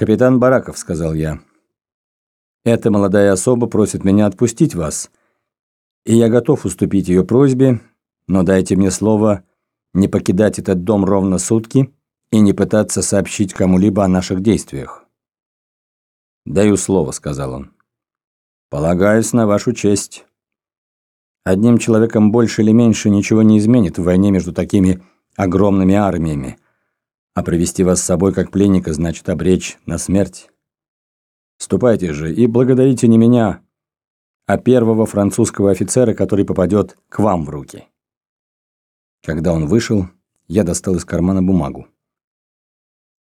«Капитан Бараков», — сказал я. «Эта молодая особа просит меня отпустить вас, и я готов уступить ее просьбе, но дайте мне слово не покидать этот дом ровно сутки и не пытаться сообщить кому-либо о наших действиях». «Даю слово», — сказал он. «Полагаюсь на вашу честь». Одним человеком больше или меньше ничего не изменит в войне между такими огромными армиями, а привести вас с собой как пленника значит обречь на смерть. Ступайте же и благодарите не меня, а первого французского офицера, который попадет к вам в руки. Когда он вышел, я достал из кармана бумагу.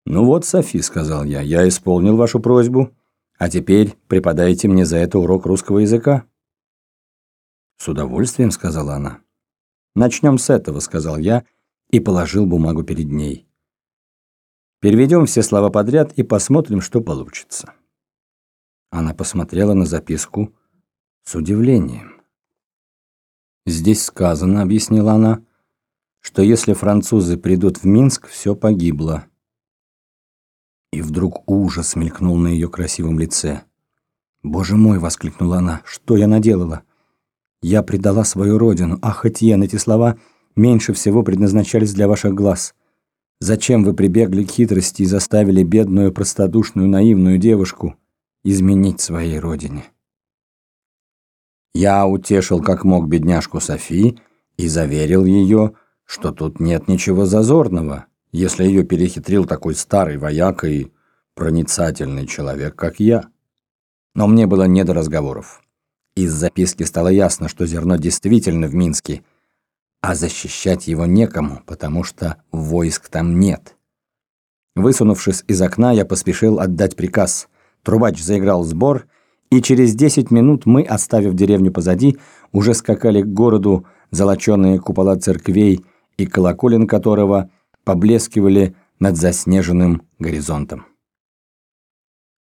«Ну вот, Софи», — сказал я, — «я исполнил вашу просьбу, а теперь преподайте мне за это урок русского языка». «С удовольствием», — сказала она. «Начнем с этого», — сказал я и положил бумагу перед ней. Переведем все слова подряд и посмотрим, что получится. Она посмотрела на записку с удивлением. «Здесь сказано», — объяснила она, — «что если французы придут в Минск, все погибло». И вдруг ужас мелькнул на ее красивом лице. «Боже мой!» — воскликнула она. «Что я наделала? Я предала свою родину. Ах, Этьен, эти слова меньше всего предназначались для ваших глаз. Зачем вы прибегли к хитрости и заставили бедную, простодушную, наивную девушку изменить своей родине? Я утешил как мог бедняжку Софи и заверил ее, что тут нет ничего зазорного, если ее перехитрил такой старый вояк и проницательный человек, как я. Но мне было не до разговоров. Из записки стало ясно, что зерно действительно в Минске – а защищать его некому, потому что войск там нет. Высунувшись из окна, я поспешил отдать приказ. Трубач заиграл сбор, и через десять минут мы, оставив деревню позади, уже скакали к городу золоченые купола церквей и колоколен которого поблескивали над заснеженным горизонтом.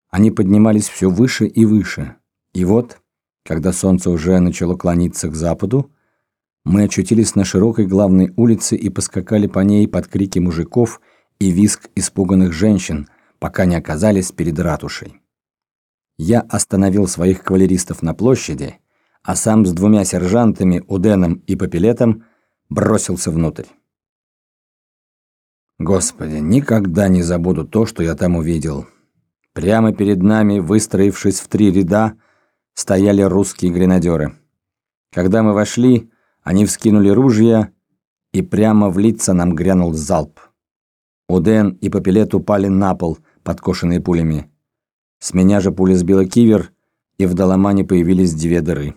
Они поднимались все выше и выше, и вот, когда солнце уже начало клониться к западу, мы очутились на широкой главной улице и поскакали по ней под крики мужиков и визг испуганных женщин, пока не оказались перед ратушей. Я остановил своих кавалеристов на площади, а сам с двумя сержантами, Уденом и Попелетом, бросился внутрь. Господи, никогда не забуду то, что я там увидел. Прямо перед нами, выстроившись в три ряда, стояли русские гренадеры. Когда мы вошли, они вскинули ружья, и прямо в лица нам грянул залп. Уден и Папилет упали на пол, подкошенные пулями. С меня же пуля сбила кивер, и в доломане появились две дыры.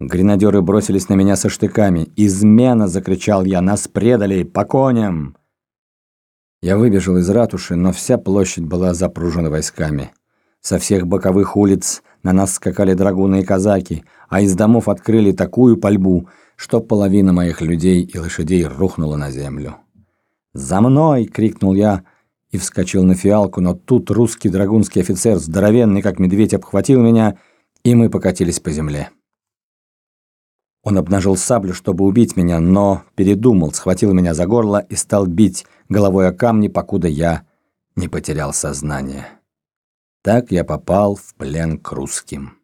Гренадеры бросились на меня со штыками. «Измена!» — закричал я. «Нас предали! По коням!» Я выбежал из ратуши, но вся площадь была запружена войсками. Со всех боковых улиц на нас скакали драгуны и казаки, а из домов открыли такую пальбу, что половина моих людей и лошадей рухнула на землю. «За мной!» — крикнул я и вскочил на фиалку, но тут русский драгунский офицер, здоровенный как медведь, обхватил меня, и мы покатились по земле. Он обнажил саблю, чтобы убить меня, но передумал, схватил меня за горло и стал бить головой о камни, покуда я не потерял сознание. Так я попал в плен к русским.